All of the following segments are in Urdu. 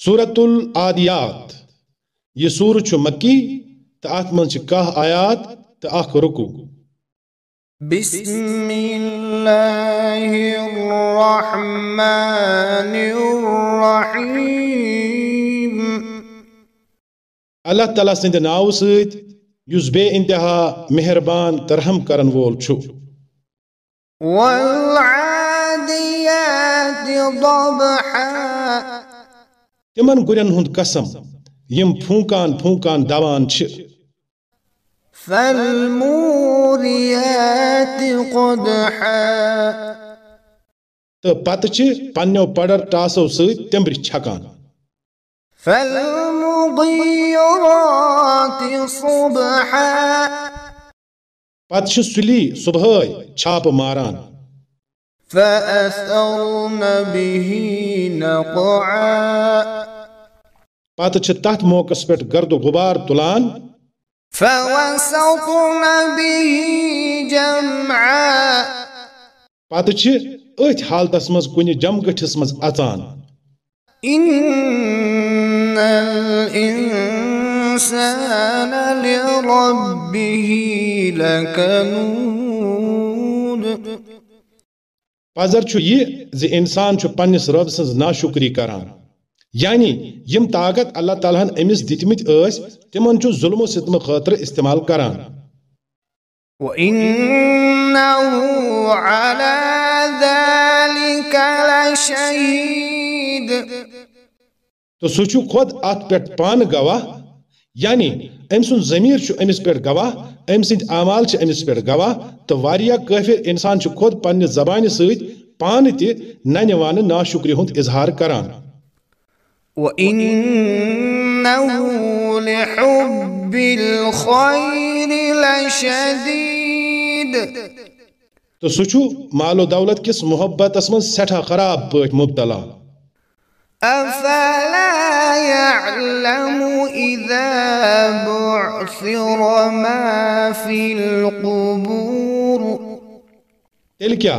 سورة العادیات. یہ سور چھ مکی تو ات من کاہ آیات تو اخ رکو. بسم اللہ الرحمن الرحیم اللہ تعالیٰ سند ناو ست یس بے انتہا مہربان ترہم کرن وول چھو. والعادیات ضبحا. تمن گرین ہند قسم یم پھونکان پھونکان دوان چھ۔ فالموریات قدحا۔ تو پتہ چھ پنیو پڑر ٹاسو ست تمبر چھکان۔ فالمغیرات صبحا۔ پتہ چھ سلی صبح چھاپ ماران۔ فأثرن به نقعا۔ پتہ چھ تت موقع پہ گرد و غبار تلان۔ پتہ چھ اتھ حالتس مز کن جمگٹھس مز اژان۔ ان الانسان لربه لكنود۔ پزر چھ یہ زِ انسان چھ پنس رب سز ناشکری کران۔ یعنی یم طاقت اللہ تعالیٰ ہن امس دتمت اس تمن چھ ظلم و ستم خاطر استعمال کران۔ وَإِنَّهُ عَلَى ذَلِكَ لَشَهِيدٌ تو سہ چھ خود ات پہ پان گواہ یعنی ام سن ضمیر چھ امس پہ گواہ ام سند اعمال چھ امس پہ گواہ تو واریاہ کافر انسان چھ خود پنہ زبان ست پان تہ ننہ وانہ ناشکری ہند اظہار کران۔ وَإِنَّهُ لِحُبِّ الْخَيْرِ لَشَدِيدٌ تو سہ چھ مال و دولت کس محبتس من سٹھا خراب پٲٹھۍ مبتلا؟ أَفَلَا يَعْلَمُ إِذَا بُعْثِرَ مَا فِي الْقُبُورِ تیل کیا؟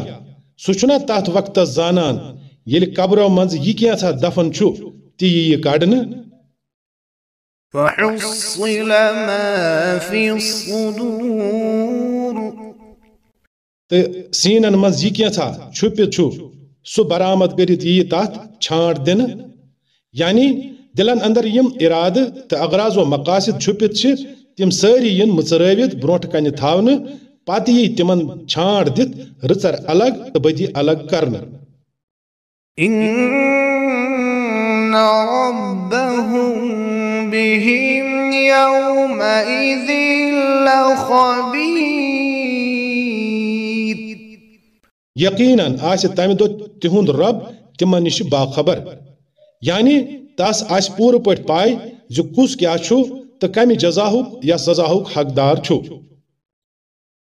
سہ چھنا وقت زانان یل قبرو منز یہ کینژھا دفن چھو تی یہ کڑن فَحُصِّلَ مَا فِي الصُّدُورِ. تو سینن منز یہ کینژھا چھپت چھو سہ برآمد کرت یہ تات چھانٹ دن یعنی دلن اندر یم اراد تو اغراض و مقاصد چھپت چھ تم ساری ین مچرٲوِتھ برونٛٹھ کنہِ تھاونہٕ پتہٕ یی تمن چھانٹ دِتھ رٕژر الگ تہٕ بدی الگ کرنہٕ إِنَّ رَبَّهُم بِهِمْ يَوْمَئِذٍ لَخَبِيرٌ یقیناً آسہِ تمہِ دۄہ تِہُنٛد رب تِمن نِش باخبر۔ یعنی تس آسہِ پوٗرٕ پٲٹھۍ پاے زِ کُس کیٛاہ چھُ تہٕ کمہِ جزاہُک یا سزاہُک حقدار چھُ۔